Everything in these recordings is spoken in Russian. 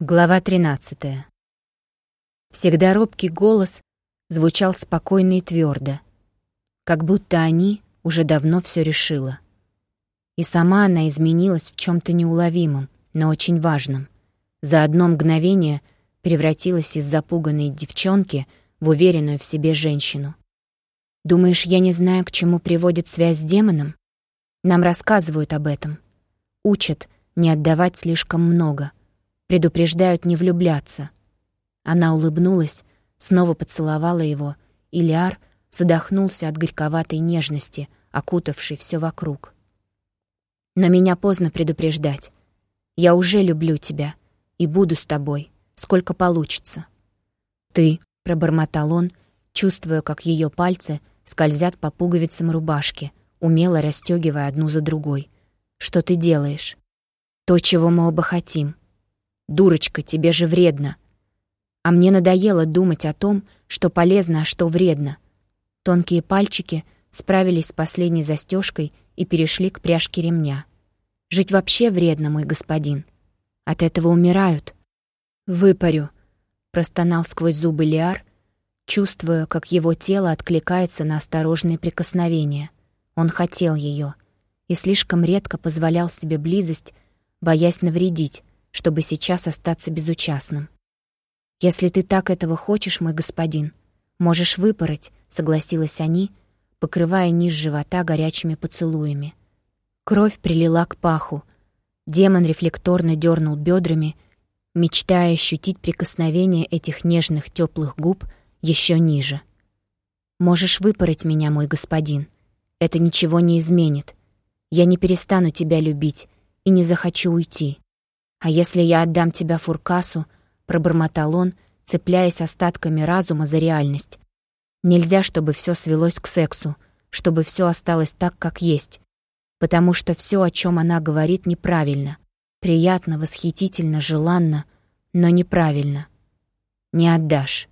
Глава 13. Всегда робкий голос звучал спокойно и твердо, как будто они уже давно все решила. И сама она изменилась в чем-то неуловимом, но очень важном. За одно мгновение превратилась из запуганной девчонки в уверенную в себе женщину. «Думаешь, я не знаю, к чему приводит связь с демоном? Нам рассказывают об этом. Учат не отдавать слишком много» предупреждают не влюбляться. Она улыбнулась, снова поцеловала его, и Лиар задохнулся от горьковатой нежности, окутавшей все вокруг. Но меня поздно предупреждать. Я уже люблю тебя и буду с тобой, сколько получится. Ты, — пробормотал он, чувствуя, как ее пальцы скользят по пуговицам рубашки, умело расстегивая одну за другой. Что ты делаешь? То, чего мы оба хотим. «Дурочка, тебе же вредно!» А мне надоело думать о том, что полезно, а что вредно. Тонкие пальчики справились с последней застежкой и перешли к пряжке ремня. «Жить вообще вредно, мой господин. От этого умирают». «Выпарю», — простонал сквозь зубы Лиар, чувствуя, как его тело откликается на осторожные прикосновения. Он хотел ее и слишком редко позволял себе близость, боясь навредить, чтобы сейчас остаться безучастным. «Если ты так этого хочешь, мой господин, можешь выпороть», — согласилась они, покрывая низ живота горячими поцелуями. Кровь прилила к паху. Демон рефлекторно дернул бедрами, мечтая ощутить прикосновение этих нежных теплых губ еще ниже. «Можешь выпороть меня, мой господин. Это ничего не изменит. Я не перестану тебя любить и не захочу уйти. «А если я отдам тебя Фуркасу?» — пробормотал он, цепляясь остатками разума за реальность. «Нельзя, чтобы все свелось к сексу, чтобы все осталось так, как есть, потому что все, о чем она говорит, неправильно. Приятно, восхитительно, желанно, но неправильно. Не отдашь».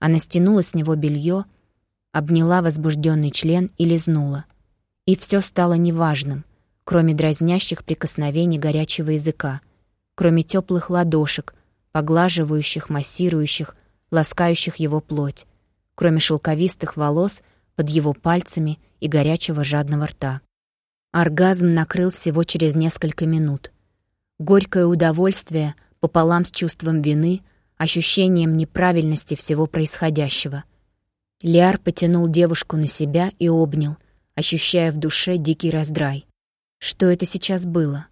Она стянула с него белье, обняла возбужденный член и лизнула. И все стало неважным, кроме дразнящих прикосновений горячего языка — кроме теплых ладошек, поглаживающих, массирующих, ласкающих его плоть, кроме шелковистых волос под его пальцами и горячего жадного рта. Оргазм накрыл всего через несколько минут. Горькое удовольствие пополам с чувством вины, ощущением неправильности всего происходящего. Лиар потянул девушку на себя и обнял, ощущая в душе дикий раздрай. Что это сейчас было?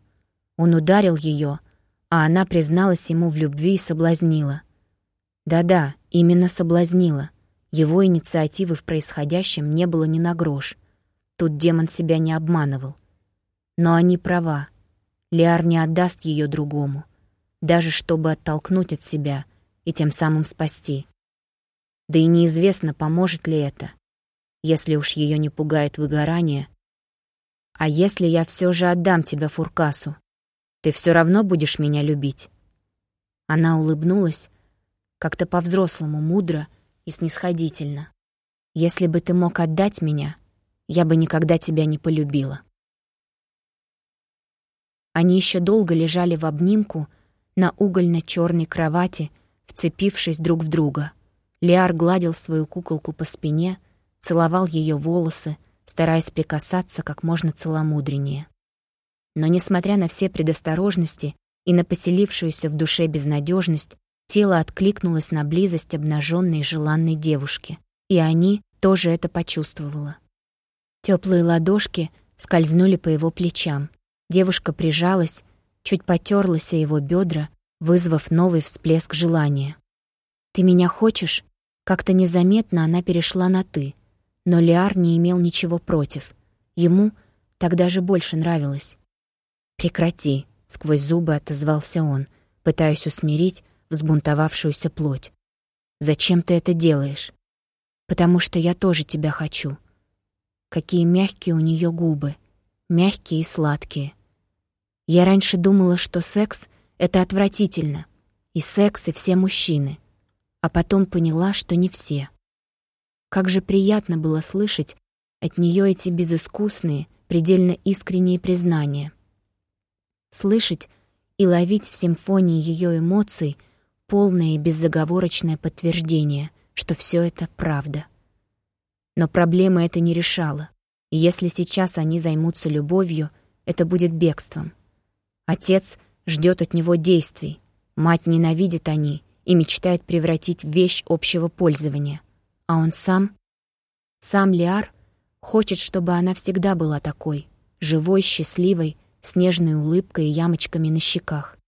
Он ударил ее, а она призналась ему в любви и соблазнила. Да-да, именно соблазнила. Его инициативы в происходящем не было ни на грош. Тут демон себя не обманывал. Но они права. Лиар не отдаст ее другому, даже чтобы оттолкнуть от себя и тем самым спасти. Да и неизвестно, поможет ли это, если уж ее не пугает выгорание. А если я все же отдам тебя Фуркасу? Ты все равно будешь меня любить». Она улыбнулась, как-то по-взрослому, мудро и снисходительно. «Если бы ты мог отдать меня, я бы никогда тебя не полюбила». Они еще долго лежали в обнимку на угольно-черной кровати, вцепившись друг в друга. Лиар гладил свою куколку по спине, целовал ее волосы, стараясь прикасаться как можно целомудреннее. Но, несмотря на все предосторожности и на поселившуюся в душе безнадежность, тело откликнулось на близость обнаженной желанной девушки. И они тоже это почувствовала. Теплые ладошки скользнули по его плечам. Девушка прижалась, чуть потерлась о его бедра, вызвав новый всплеск желания. «Ты меня хочешь?» Как-то незаметно она перешла на «ты», но Лиар не имел ничего против. Ему тогда же больше нравилось. «Прекрати», — сквозь зубы отозвался он, пытаясь усмирить взбунтовавшуюся плоть. «Зачем ты это делаешь?» «Потому что я тоже тебя хочу». Какие мягкие у нее губы, мягкие и сладкие. Я раньше думала, что секс — это отвратительно, и секс, и все мужчины. А потом поняла, что не все. Как же приятно было слышать от нее эти безыскусные, предельно искренние признания слышать и ловить в симфонии ее эмоций полное и беззаговорочное подтверждение, что все это правда. Но проблемы это не решало, и если сейчас они займутся любовью, это будет бегством. Отец ждет от него действий, мать ненавидит они и мечтает превратить в вещь общего пользования. А он сам? Сам Лиар хочет, чтобы она всегда была такой, живой, счастливой, с нежной улыбкой и ямочками на щеках.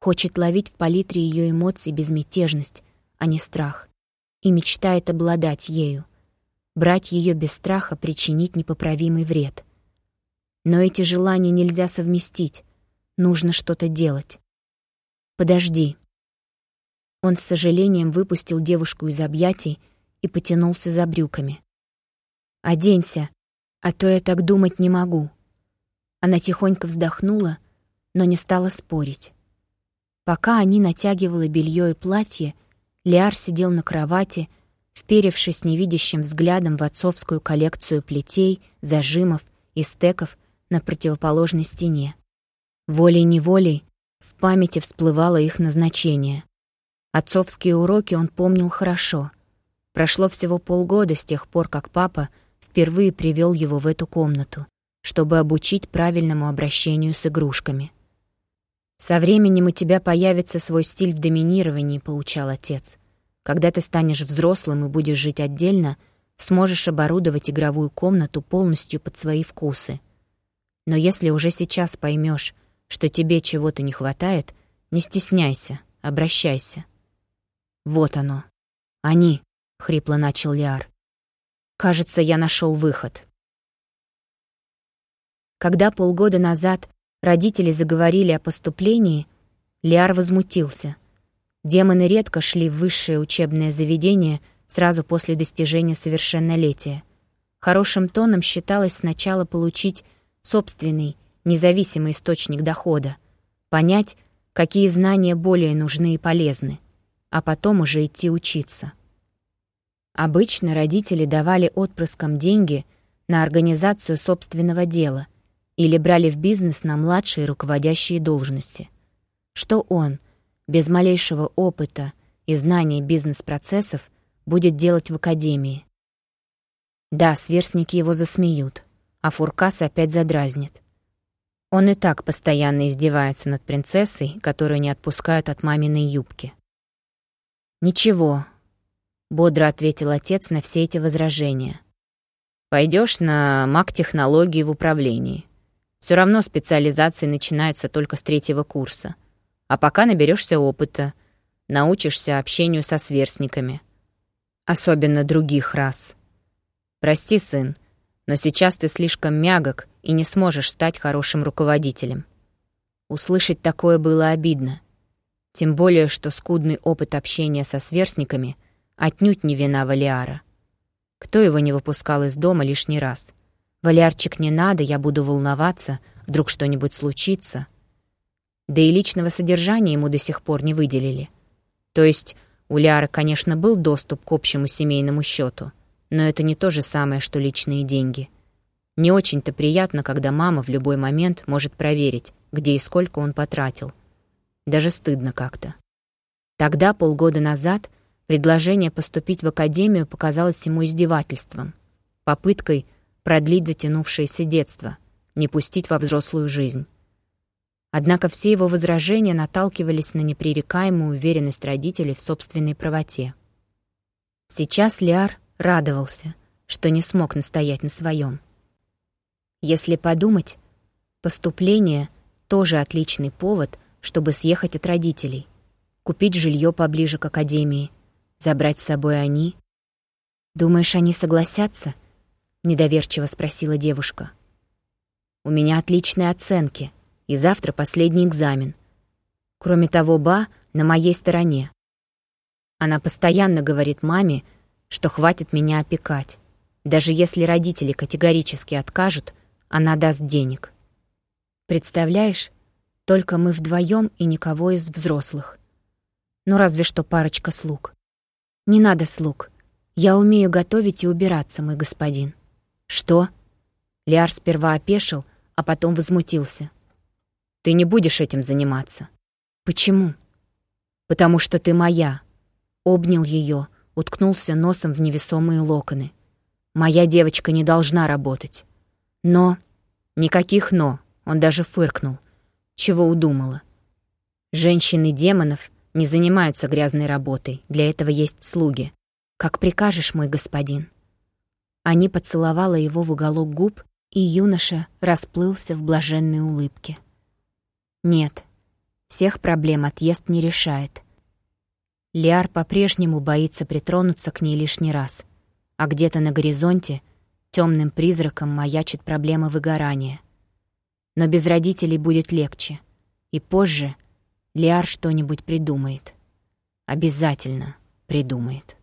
Хочет ловить в палитре ее эмоций безмятежность, а не страх. И мечтает обладать ею. Брать ее без страха причинить непоправимый вред. Но эти желания нельзя совместить. Нужно что-то делать. «Подожди». Он с сожалением выпустил девушку из объятий и потянулся за брюками. «Оденься, а то я так думать не могу». Она тихонько вздохнула, но не стала спорить. Пока они натягивала белье и платье, Лиар сидел на кровати, вперевшись невидящим взглядом в отцовскую коллекцию плетей, зажимов и стеков на противоположной стене. Волей-неволей в памяти всплывало их назначение. Отцовские уроки он помнил хорошо. Прошло всего полгода с тех пор, как папа впервые привел его в эту комнату чтобы обучить правильному обращению с игрушками. «Со временем у тебя появится свой стиль в доминировании», — поучал отец. «Когда ты станешь взрослым и будешь жить отдельно, сможешь оборудовать игровую комнату полностью под свои вкусы. Но если уже сейчас поймешь, что тебе чего-то не хватает, не стесняйся, обращайся». «Вот оно. Они», — хрипло начал Лиар. «Кажется, я нашел выход». Когда полгода назад родители заговорили о поступлении, Лиар возмутился. Демоны редко шли в высшее учебное заведение сразу после достижения совершеннолетия. Хорошим тоном считалось сначала получить собственный, независимый источник дохода, понять, какие знания более нужны и полезны, а потом уже идти учиться. Обычно родители давали отпрыскам деньги на организацию собственного дела — или брали в бизнес на младшие руководящие должности. Что он, без малейшего опыта и знания бизнес-процессов, будет делать в академии? Да, сверстники его засмеют, а Фуркас опять задразнит. Он и так постоянно издевается над принцессой, которую не отпускают от маминой юбки. «Ничего», — бодро ответил отец на все эти возражения. «Пойдешь на маг-технологии в управлении. Все равно специализация начинается только с третьего курса. А пока наберешься опыта, научишься общению со сверстниками. Особенно других рас. Прости, сын, но сейчас ты слишком мягок и не сможешь стать хорошим руководителем. Услышать такое было обидно. Тем более, что скудный опыт общения со сверстниками отнюдь не вина Валиара. Кто его не выпускал из дома лишний раз — «Валярчик, не надо, я буду волноваться, вдруг что-нибудь случится». Да и личного содержания ему до сих пор не выделили. То есть у Ляры, конечно, был доступ к общему семейному счету, но это не то же самое, что личные деньги. Не очень-то приятно, когда мама в любой момент может проверить, где и сколько он потратил. Даже стыдно как-то. Тогда, полгода назад, предложение поступить в академию показалось ему издевательством, попыткой — продлить затянувшееся детство, не пустить во взрослую жизнь. Однако все его возражения наталкивались на непререкаемую уверенность родителей в собственной правоте. Сейчас Лиар радовался, что не смог настоять на своем. Если подумать, поступление — тоже отличный повод, чтобы съехать от родителей, купить жилье поближе к академии, забрать с собой они. Думаешь, они согласятся —— недоверчиво спросила девушка. «У меня отличные оценки, и завтра последний экзамен. Кроме того, Ба на моей стороне. Она постоянно говорит маме, что хватит меня опекать. Даже если родители категорически откажут, она даст денег. Представляешь, только мы вдвоем и никого из взрослых. Ну, разве что парочка слуг. Не надо слуг. Я умею готовить и убираться, мой господин. «Что?» Лиар сперва опешил, а потом возмутился. Ты не будешь этим заниматься. Почему? Потому что ты моя. Обнял ее, уткнулся носом в невесомые локоны. Моя девочка не должна работать. Но... Никаких «но», он даже фыркнул. Чего удумала? Женщины демонов не занимаются грязной работой, для этого есть слуги. Как прикажешь, мой господин. Они поцеловала его в уголок губ, и юноша расплылся в блаженной улыбке. Нет, всех проблем отъезд не решает. Лиар по-прежнему боится притронуться к ней лишний раз, а где-то на горизонте темным призраком маячит проблема выгорания. Но без родителей будет легче, и позже Лиар что-нибудь придумает. Обязательно придумает.